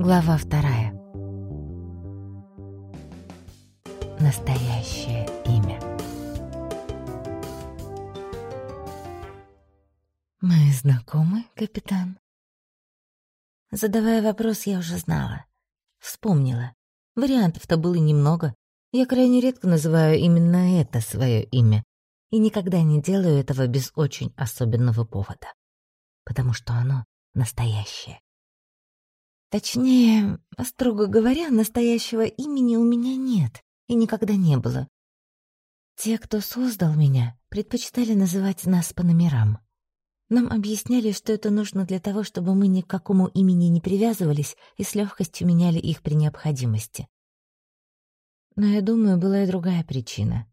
Глава вторая. Настоящее имя. «Мы знакомы, капитан?» Задавая вопрос, я уже знала. Вспомнила. Вариантов-то было немного. Я крайне редко называю именно это свое имя. И никогда не делаю этого без очень особенного повода. Потому что оно настоящее. Точнее, строго говоря, настоящего имени у меня нет и никогда не было. Те, кто создал меня, предпочитали называть нас по номерам. Нам объясняли, что это нужно для того, чтобы мы ни к какому имени не привязывались и с легкостью меняли их при необходимости. Но я думаю, была и другая причина.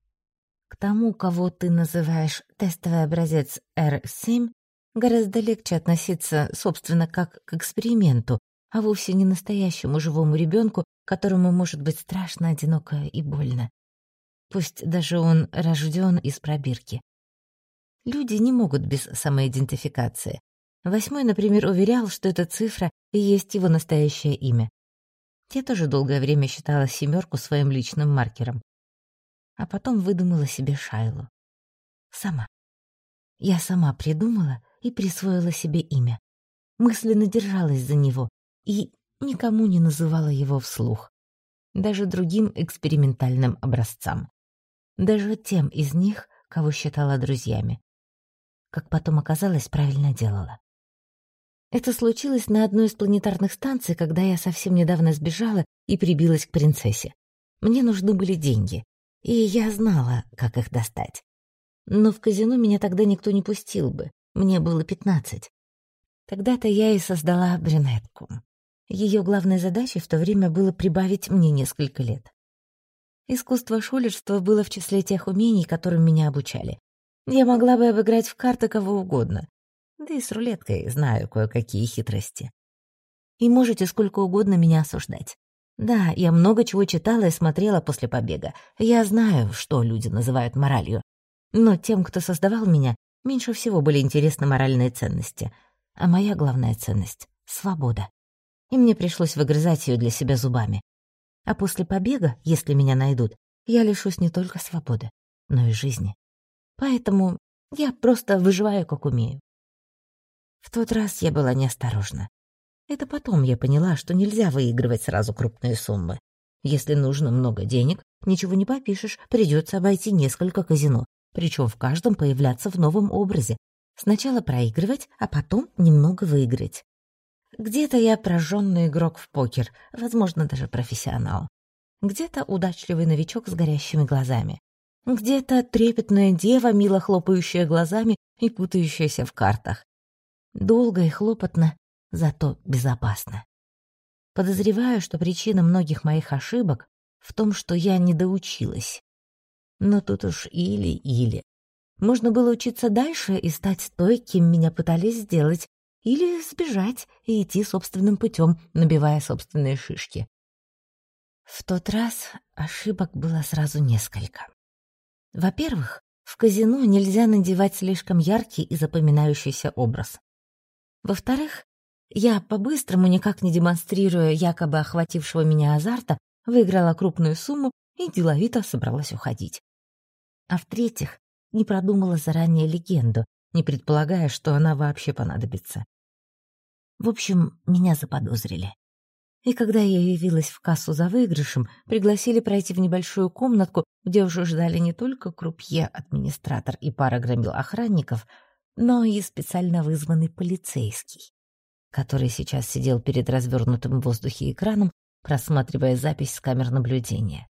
К тому, кого ты называешь тестовый образец R7, гораздо легче относиться, собственно, как к эксперименту, а вовсе не настоящему живому ребенку, которому может быть страшно, одиноко и больно. Пусть даже он рожден из пробирки. Люди не могут без самоидентификации. Восьмой, например, уверял, что эта цифра и есть его настоящее имя. Я тоже долгое время считала семерку своим личным маркером. А потом выдумала себе Шайлу. Сама. Я сама придумала и присвоила себе имя. Мысленно держалась за него и никому не называла его вслух. Даже другим экспериментальным образцам. Даже тем из них, кого считала друзьями. Как потом оказалось, правильно делала. Это случилось на одной из планетарных станций, когда я совсем недавно сбежала и прибилась к принцессе. Мне нужны были деньги, и я знала, как их достать. Но в казино меня тогда никто не пустил бы, мне было пятнадцать. Тогда-то я и создала брюнетку. Ее главной задачей в то время было прибавить мне несколько лет. Искусство шулерства было в числе тех умений, которым меня обучали. Я могла бы обыграть в карты кого угодно. Да и с рулеткой знаю кое-какие хитрости. И можете сколько угодно меня осуждать. Да, я много чего читала и смотрела после побега. Я знаю, что люди называют моралью. Но тем, кто создавал меня, меньше всего были интересны моральные ценности. А моя главная ценность — свобода и мне пришлось выгрызать ее для себя зубами. А после побега, если меня найдут, я лишусь не только свободы, но и жизни. Поэтому я просто выживаю, как умею. В тот раз я была неосторожна. Это потом я поняла, что нельзя выигрывать сразу крупные суммы. Если нужно много денег, ничего не попишешь, придется обойти несколько казино, причем в каждом появляться в новом образе. Сначала проигрывать, а потом немного выиграть. Где-то я прожженный игрок в покер, возможно, даже профессионал. Где-то удачливый новичок с горящими глазами. Где-то трепетная дева, мило хлопающая глазами и путающаяся в картах. Долго и хлопотно, зато безопасно. Подозреваю, что причина многих моих ошибок в том, что я не доучилась. Но тут уж или-или. Можно было учиться дальше и стать той, кем меня пытались сделать, или сбежать и идти собственным путем, набивая собственные шишки. В тот раз ошибок было сразу несколько. Во-первых, в казино нельзя надевать слишком яркий и запоминающийся образ. Во-вторых, я, по-быстрому, никак не демонстрируя якобы охватившего меня азарта, выиграла крупную сумму и деловито собралась уходить. А в-третьих, не продумала заранее легенду, не предполагая, что она вообще понадобится. В общем, меня заподозрили. И когда я явилась в кассу за выигрышем, пригласили пройти в небольшую комнатку, где уже ждали не только крупье, администратор и пара громил охранников, но и специально вызванный полицейский, который сейчас сидел перед развернутым в воздухе экраном, просматривая запись с камер наблюдения.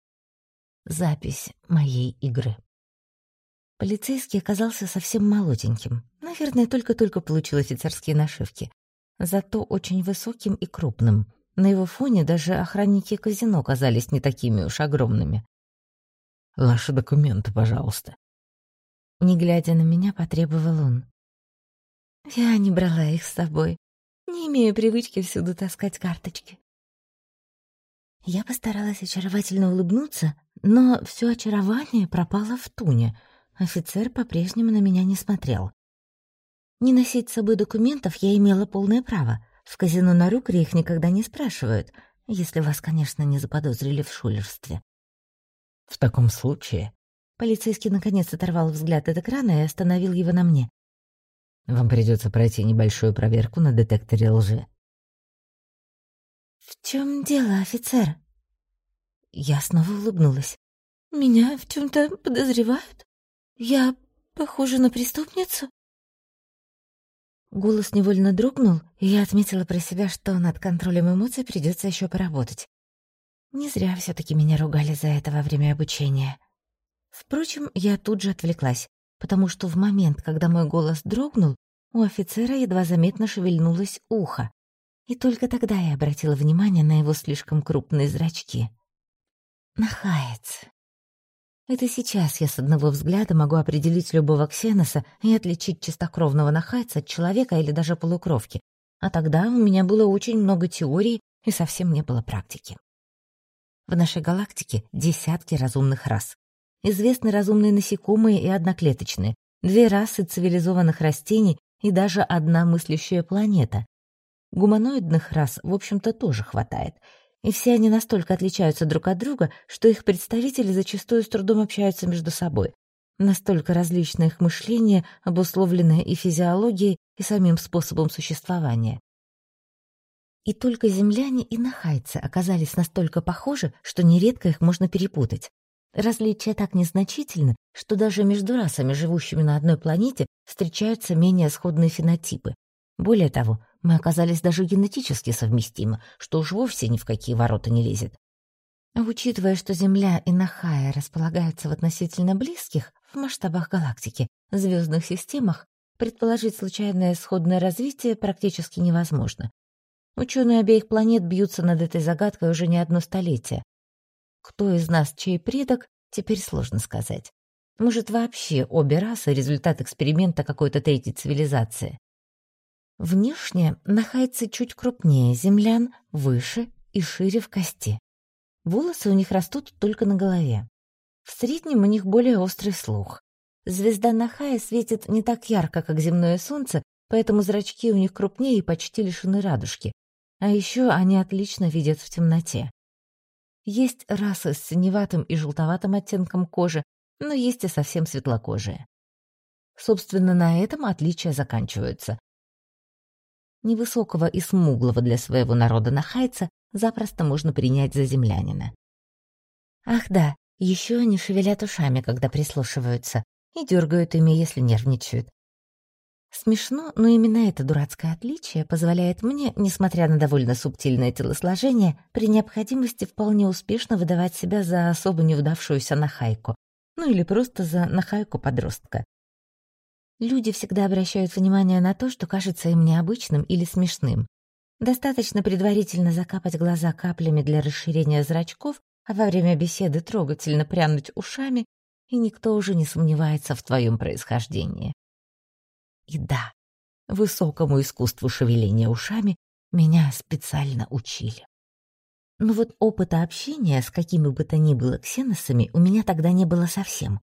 Запись моей игры. Полицейский оказался совсем молоденьким. Наверное, только-только получил офицерские нашивки зато очень высоким и крупным. На его фоне даже охранники казино казались не такими уж огромными. «Ваши документы, пожалуйста». Не глядя на меня, потребовал он. «Я не брала их с собой. Не имею привычки всюду таскать карточки». Я постаралась очаровательно улыбнуться, но все очарование пропало в туне. Офицер по-прежнему на меня не смотрел. Не носить с собой документов я имела полное право, в казино на Рукре их никогда не спрашивают, если вас, конечно, не заподозрили в шулерстве. В таком случае... Полицейский наконец оторвал взгляд от экрана и остановил его на мне. Вам придется пройти небольшую проверку на детекторе лжи. «В чем дело, офицер?» Я снова улыбнулась. «Меня в чем то подозревают? Я похожа на преступницу?» Голос невольно дрогнул, и я отметила про себя, что над контролем эмоций придется еще поработать. Не зря все таки меня ругали за это во время обучения. Впрочем, я тут же отвлеклась, потому что в момент, когда мой голос дрогнул, у офицера едва заметно шевельнулось ухо. И только тогда я обратила внимание на его слишком крупные зрачки. Нахаец. Это сейчас я с одного взгляда могу определить любого ксеноса и отличить чистокровного нахайца от человека или даже полукровки. А тогда у меня было очень много теорий и совсем не было практики. В нашей галактике десятки разумных рас. Известны разумные насекомые и одноклеточные, две расы цивилизованных растений и даже одна мыслящая планета. Гуманоидных рас, в общем-то, тоже хватает. И все они настолько отличаются друг от друга, что их представители зачастую с трудом общаются между собой. Настолько различно их мышление, обусловленное и физиологией, и самим способом существования. И только земляне и нахайцы оказались настолько похожи, что нередко их можно перепутать. Различия так незначительны, что даже между расами, живущими на одной планете, встречаются менее сходные фенотипы. Более того, мы оказались даже генетически совместимы, что уж вовсе ни в какие ворота не лезет. А учитывая, что Земля и Нахая располагаются в относительно близких, в масштабах галактики, звездных системах, предположить случайное сходное развитие практически невозможно. Ученые обеих планет бьются над этой загадкой уже не одно столетие. Кто из нас чей предок, теперь сложно сказать. Может, вообще обе расы — результат эксперимента какой-то третьей цивилизации. Внешне нахайцы чуть крупнее землян, выше и шире в кости. Волосы у них растут только на голове. В среднем у них более острый слух. Звезда Нахая светит не так ярко, как земное солнце, поэтому зрачки у них крупнее и почти лишены радужки. А еще они отлично видят в темноте. Есть расы с синеватым и желтоватым оттенком кожи, но есть и совсем светлокожие. Собственно, на этом отличия заканчиваются. Невысокого и смуглого для своего народа нахайца запросто можно принять за землянина. Ах да, еще они шевелят ушами, когда прислушиваются, и дергают ими, если нервничают. Смешно, но именно это дурацкое отличие позволяет мне, несмотря на довольно субтильное телосложение, при необходимости вполне успешно выдавать себя за особо неудавшуюся нахайку, ну или просто за нахайку-подростка. Люди всегда обращают внимание на то, что кажется им необычным или смешным. Достаточно предварительно закапать глаза каплями для расширения зрачков, а во время беседы трогательно прянуть ушами, и никто уже не сомневается в твоем происхождении. И да, высокому искусству шевеления ушами меня специально учили. Но вот опыта общения с какими бы то ни было ксеносами у меня тогда не было совсем.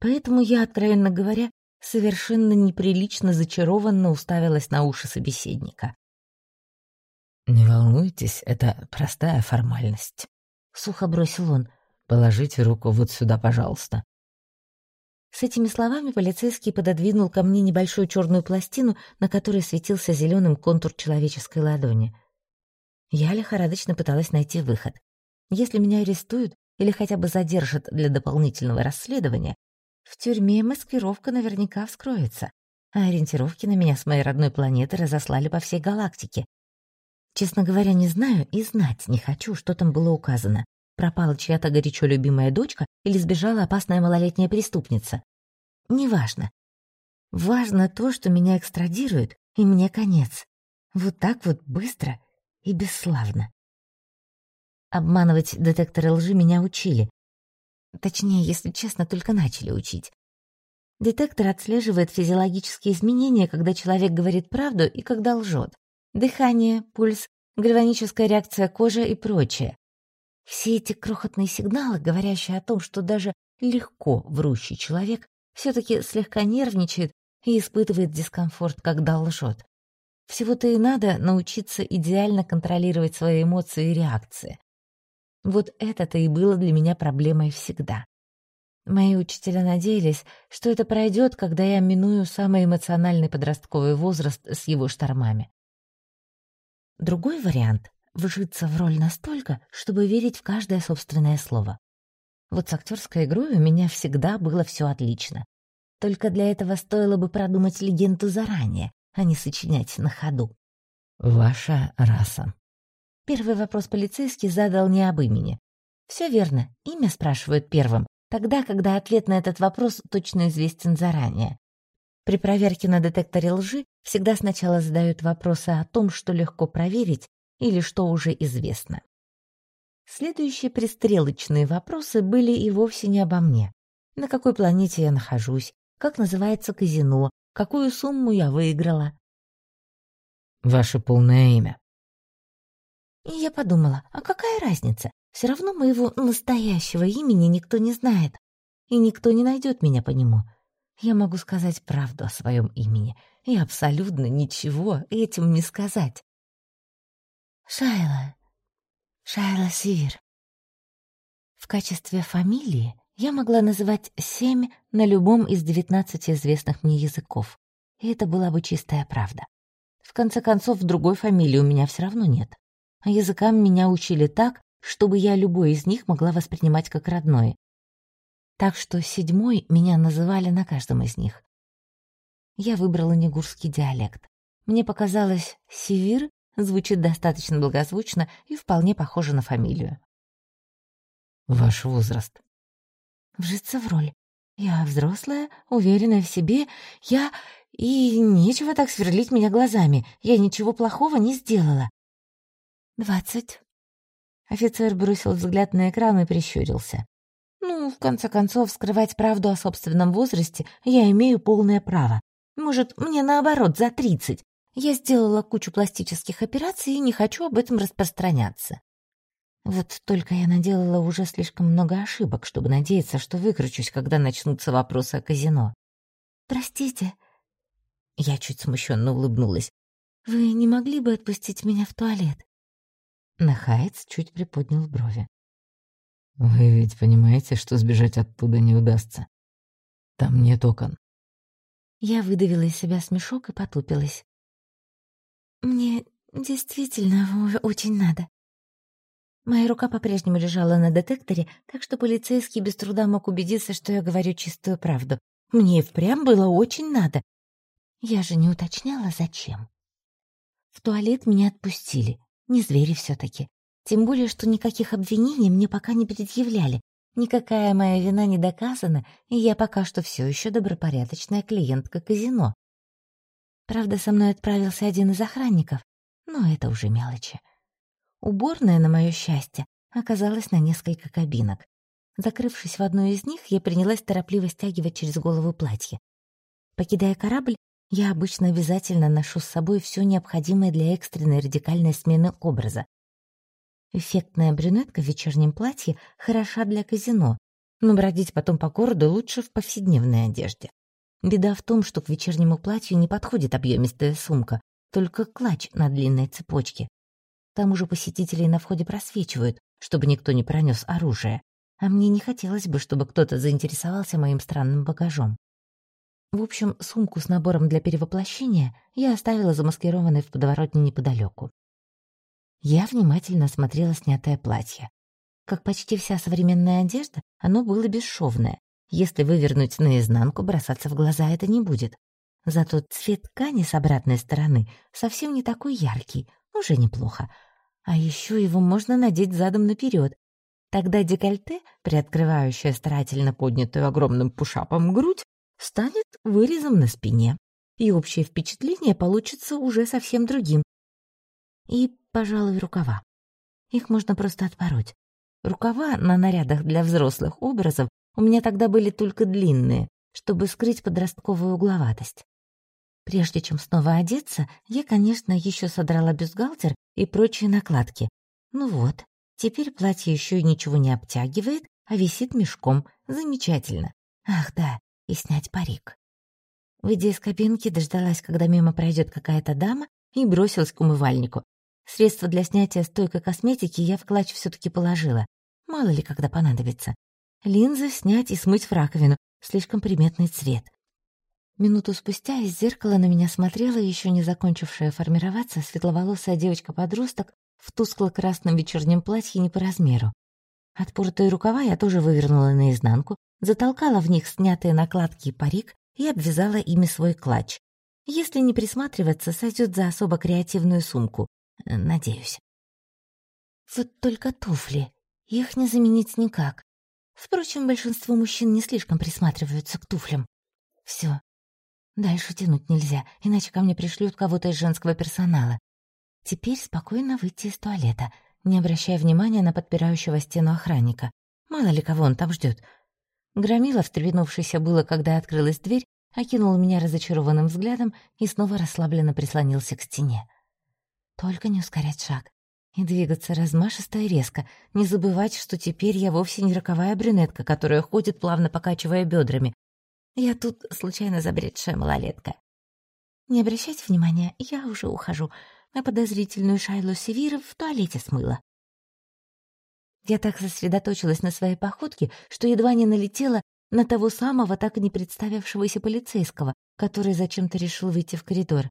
Поэтому я, откровенно говоря, совершенно неприлично зачарованно уставилась на уши собеседника. «Не волнуйтесь, это простая формальность», — сухо бросил он. «Положите руку вот сюда, пожалуйста». С этими словами полицейский пододвинул ко мне небольшую черную пластину, на которой светился зеленым контур человеческой ладони. Я лихорадочно пыталась найти выход. Если меня арестуют или хотя бы задержат для дополнительного расследования, в тюрьме маскировка наверняка вскроется, а ориентировки на меня с моей родной планеты разослали по всей галактике. Честно говоря, не знаю и знать не хочу, что там было указано пропала чья-то горячо любимая дочка или сбежала опасная малолетняя преступница. Неважно. Важно то, что меня экстрадируют, и мне конец. Вот так вот быстро и бесславно. Обманывать детекторы лжи меня учили. Точнее, если честно, только начали учить. Детектор отслеживает физиологические изменения, когда человек говорит правду и когда лжет. Дыхание, пульс, гальваническая реакция кожи и прочее. Все эти крохотные сигналы, говорящие о том, что даже легко врущий человек все-таки слегка нервничает и испытывает дискомфорт, когда лжет. Всего-то и надо научиться идеально контролировать свои эмоции и реакции. Вот это-то и было для меня проблемой всегда. Мои учителя надеялись, что это пройдет, когда я миную самый эмоциональный подростковый возраст с его штормами. Другой вариант — вжиться в роль настолько, чтобы верить в каждое собственное слово. Вот с актерской игрой у меня всегда было все отлично. Только для этого стоило бы продумать легенду заранее, а не сочинять на ходу. «Ваша раса». Первый вопрос полицейский задал не об имени. Все верно, имя спрашивают первым, тогда, когда ответ на этот вопрос точно известен заранее. При проверке на детекторе лжи всегда сначала задают вопросы о том, что легко проверить или что уже известно. Следующие пристрелочные вопросы были и вовсе не обо мне. На какой планете я нахожусь, как называется казино, какую сумму я выиграла. Ваше полное имя. И я подумала, а какая разница? Все равно моего настоящего имени никто не знает, и никто не найдет меня по нему я могу сказать правду о своем имени и абсолютно ничего этим не сказать. Шайла. Шайла Сивир. В качестве фамилии я могла называть семь на любом из девятнадцати известных мне языков, и это была бы чистая правда. В конце концов, другой фамилии у меня все равно нет. А языкам меня учили так, чтобы я любой из них могла воспринимать как родной, так что седьмой меня называли на каждом из них. Я выбрала негурский диалект. Мне показалось, Севир звучит достаточно благозвучно и вполне похоже на фамилию. Ваш возраст? Вжиться в роль. Я взрослая, уверенная в себе. Я... И нечего так сверлить меня глазами. Я ничего плохого не сделала. Двадцать. Офицер бросил взгляд на экран и прищурился. Ну, в конце концов, скрывать правду о собственном возрасте я имею полное право. Может, мне наоборот, за тридцать. Я сделала кучу пластических операций и не хочу об этом распространяться. Вот только я наделала уже слишком много ошибок, чтобы надеяться, что выкручусь, когда начнутся вопросы о казино. «Простите». Я чуть смущенно улыбнулась. «Вы не могли бы отпустить меня в туалет?» Нахаец чуть приподнял брови. Вы ведь понимаете, что сбежать оттуда не удастся. Там нет окон. Я выдавила из себя смешок и потупилась. Мне действительно очень надо. Моя рука по-прежнему лежала на детекторе, так что полицейский без труда мог убедиться, что я говорю чистую правду. Мне впрямь было очень надо. Я же не уточняла, зачем. В туалет меня отпустили. Не звери все таки тем более, что никаких обвинений мне пока не предъявляли. Никакая моя вина не доказана, и я пока что все еще добропорядочная клиентка казино. Правда, со мной отправился один из охранников, но это уже мелочи. Уборная, на мое счастье, оказалась на несколько кабинок. Закрывшись в одну из них, я принялась торопливо стягивать через голову платье. Покидая корабль, я обычно обязательно ношу с собой все необходимое для экстренной радикальной смены образа. Эффектная брюнетка в вечернем платье хороша для казино, но бродить потом по городу лучше в повседневной одежде. Беда в том, что к вечернему платью не подходит объемистая сумка, только клатч на длинной цепочке. К тому же посетителей на входе просвечивают, чтобы никто не пронес оружие, а мне не хотелось бы, чтобы кто-то заинтересовался моим странным багажом. В общем, сумку с набором для перевоплощения я оставила замаскированной в подворотне неподалеку. Я внимательно смотрела снятое платье. Как почти вся современная одежда, оно было бесшовное. Если вывернуть наизнанку, бросаться в глаза это не будет. Зато цвет ткани с обратной стороны совсем не такой яркий, уже неплохо. А еще его можно надеть задом наперед. Тогда декольте, приоткрывающее старательно поднятую огромным пушапом грудь, станет вырезом на спине. И общее впечатление получится уже совсем другим. И пожалуй, рукава. Их можно просто отпороть. Рукава на нарядах для взрослых образов у меня тогда были только длинные, чтобы скрыть подростковую угловатость. Прежде чем снова одеться, я, конечно, еще содрала бюстгальтер и прочие накладки. Ну вот, теперь платье еще ничего не обтягивает, а висит мешком. Замечательно. Ах да, и снять парик. Выйдя из кабинки, дождалась, когда мимо пройдет какая-то дама, и бросилась к умывальнику. Средства для снятия стойкой косметики я в клатч все таки положила. Мало ли, когда понадобится. Линзы снять и смыть в раковину. Слишком приметный цвет. Минуту спустя из зеркала на меня смотрела еще не закончившая формироваться светловолосая девочка-подросток в тускло-красном вечернем платье не по размеру. Отпоротые рукава я тоже вывернула наизнанку, затолкала в них снятые накладки и парик и обвязала ими свой клатч. Если не присматриваться, сойдет за особо креативную сумку. Э, надеюсь. Вот только туфли. Их не заменить никак. Впрочем, большинство мужчин не слишком присматриваются к туфлям. Все. Дальше тянуть нельзя, иначе ко мне пришлют кого-то из женского персонала. Теперь спокойно выйти из туалета, не обращая внимания на подпирающего стену охранника. Мало ли кого он там ждет. Громила, встрепенувшийся было, когда открылась дверь, окинул меня разочарованным взглядом и снова расслабленно прислонился к стене. Только не ускорять шаг и двигаться размашисто и резко, не забывать, что теперь я вовсе не роковая брюнетка, которая ходит, плавно покачивая бедрами. Я тут случайно забредшая малолетка. Не обращайте внимания, я уже ухожу, а подозрительную Шайлу Севир в туалете смыла. Я так сосредоточилась на своей походке, что едва не налетела на того самого, так и не представившегося полицейского, который зачем-то решил выйти в коридор.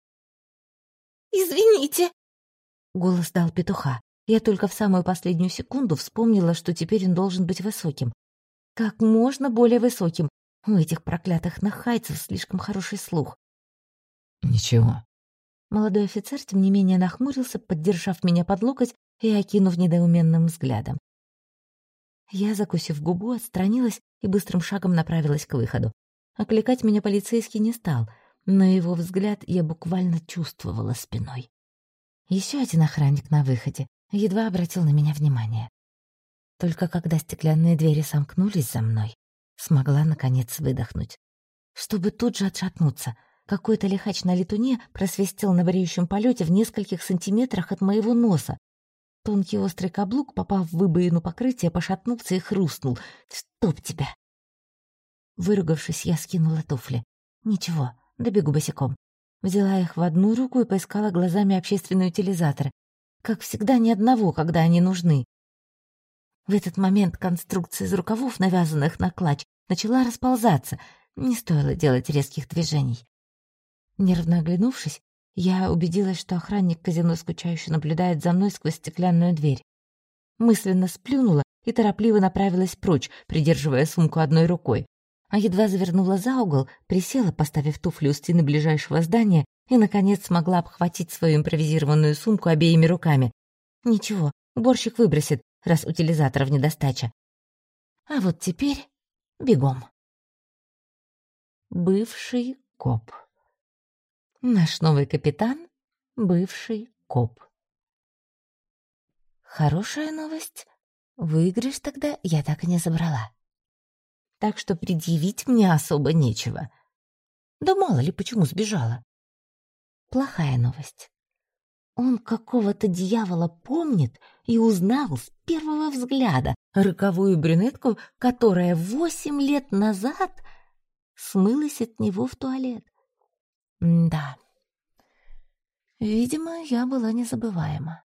«Извините!» — голос дал петуха. Я только в самую последнюю секунду вспомнила, что теперь он должен быть высоким. Как можно более высоким. У этих проклятых нахайцев слишком хороший слух. «Ничего». Молодой офицер, тем не менее, нахмурился, поддержав меня под локоть и окинув недоуменным взглядом. Я, закусив губу, отстранилась и быстрым шагом направилась к выходу. Окликать меня полицейский не стал, но его взгляд я буквально чувствовала спиной. Еще один охранник на выходе едва обратил на меня внимание. Только когда стеклянные двери сомкнулись за мной, смогла, наконец, выдохнуть. Чтобы тут же отшатнуться, какой-то лихач на летуне просвистел на бреющем полете в нескольких сантиметрах от моего носа, Тонкий острый каблук, попав в выбоину покрытия, пошатнулся и хрустнул. «Стоп тебя!» Выругавшись, я скинула туфли. «Ничего, добегу босиком». Взяла их в одну руку и поискала глазами общественные утилизаторы. Как всегда, ни одного, когда они нужны. В этот момент конструкция из рукавов, навязанных на клатч, начала расползаться. Не стоило делать резких движений. Нервно оглянувшись, я убедилась, что охранник казино скучающе наблюдает за мной сквозь стеклянную дверь. Мысленно сплюнула и торопливо направилась прочь, придерживая сумку одной рукой. А едва завернула за угол, присела, поставив туфли у стены ближайшего здания, и, наконец, смогла обхватить свою импровизированную сумку обеими руками. Ничего, уборщик выбросит, раз утилизаторов недостача. А вот теперь бегом. Бывший коп. Наш новый капитан — бывший коп. Хорошая новость. Выигрыш тогда я так и не забрала. Так что предъявить мне особо нечего. Да мало ли, почему сбежала. Плохая новость. Он какого-то дьявола помнит и узнал с первого взгляда роковую брюнетку, которая восемь лет назад смылась от него в туалет. Да. Видимо, я была незабываема.